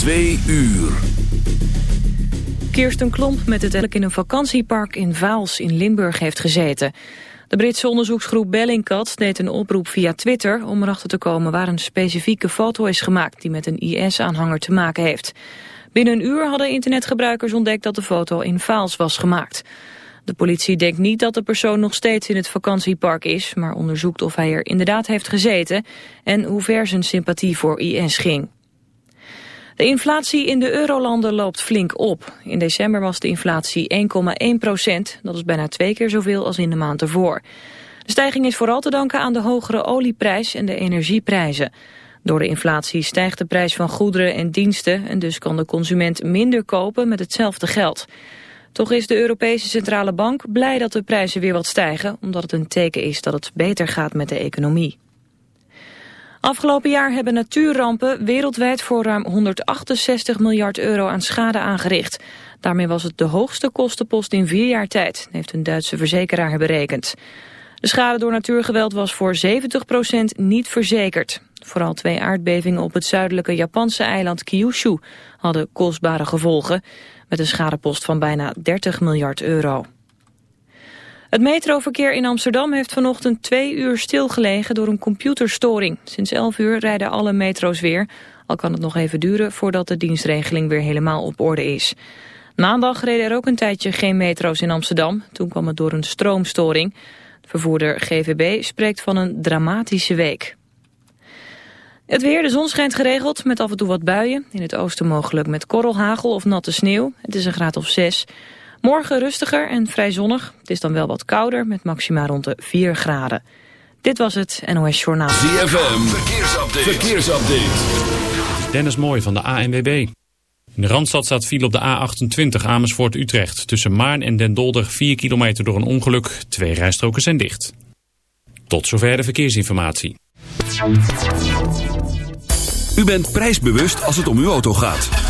Twee uur. Kirsten Klomp met het elk in een vakantiepark in Vaals in Limburg heeft gezeten. De Britse onderzoeksgroep Bellingcat deed een oproep via Twitter... om erachter te komen waar een specifieke foto is gemaakt... die met een IS-aanhanger te maken heeft. Binnen een uur hadden internetgebruikers ontdekt dat de foto in Vaals was gemaakt. De politie denkt niet dat de persoon nog steeds in het vakantiepark is... maar onderzoekt of hij er inderdaad heeft gezeten... en hoe ver zijn sympathie voor IS ging. De inflatie in de eurolanden loopt flink op. In december was de inflatie 1,1 procent. Dat is bijna twee keer zoveel als in de maand ervoor. De stijging is vooral te danken aan de hogere olieprijs en de energieprijzen. Door de inflatie stijgt de prijs van goederen en diensten... en dus kan de consument minder kopen met hetzelfde geld. Toch is de Europese Centrale Bank blij dat de prijzen weer wat stijgen... omdat het een teken is dat het beter gaat met de economie. Afgelopen jaar hebben natuurrampen wereldwijd voor ruim 168 miljard euro aan schade aangericht. Daarmee was het de hoogste kostenpost in vier jaar tijd, heeft een Duitse verzekeraar berekend. De schade door natuurgeweld was voor 70% niet verzekerd. Vooral twee aardbevingen op het zuidelijke Japanse eiland Kyushu hadden kostbare gevolgen, met een schadepost van bijna 30 miljard euro. Het metroverkeer in Amsterdam heeft vanochtend twee uur stilgelegen door een computerstoring. Sinds 11 uur rijden alle metro's weer, al kan het nog even duren voordat de dienstregeling weer helemaal op orde is. Maandag reden er ook een tijdje geen metro's in Amsterdam. Toen kwam het door een stroomstoring. Vervoerder GVB spreekt van een dramatische week. Het weer, de zon schijnt geregeld met af en toe wat buien. In het oosten mogelijk met korrelhagel of natte sneeuw. Het is een graad of 6. Morgen rustiger en vrij zonnig. Het is dan wel wat kouder met maxima rond de 4 graden. Dit was het NOS Journaal. ZFM, verkeersupdate. verkeersupdate. Dennis Mooi van de ANWB. In de Randstad staat file op de A28 Amersfoort-Utrecht. Tussen Maarn en Den Dolder 4 kilometer door een ongeluk. Twee rijstroken zijn dicht. Tot zover de verkeersinformatie. U bent prijsbewust als het om uw auto gaat.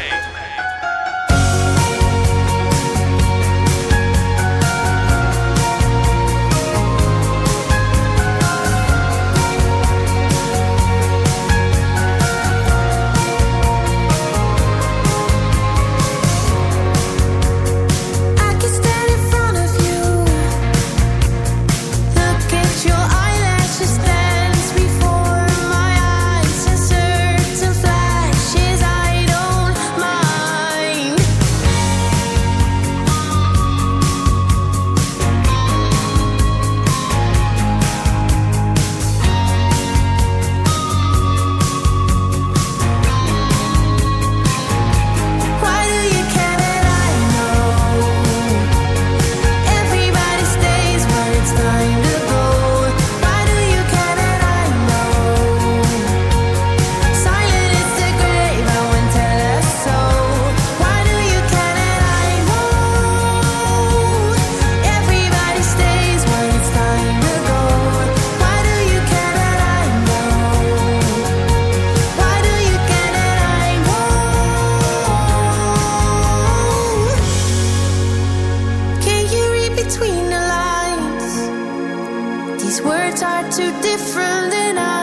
These words are too different than I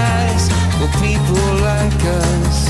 eyes for people like us.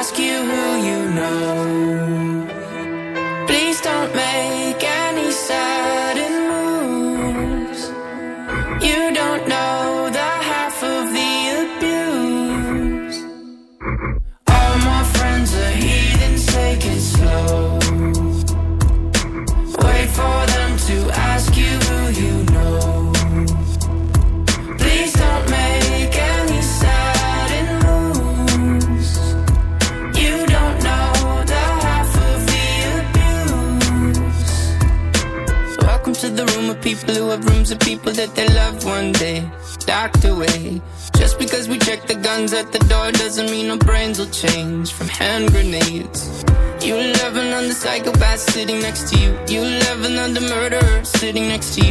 sitting next to you. You live another murderer sitting next to you.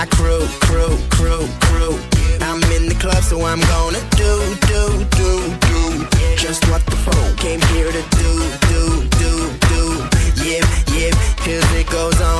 my crew, crew, crew, crew. I'm in the club, so I'm gonna do, do, do, do. Just what the phone came here to do, do, do, do. Yep, yep, cause it goes on